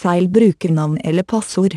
feil brukernavn eller passord.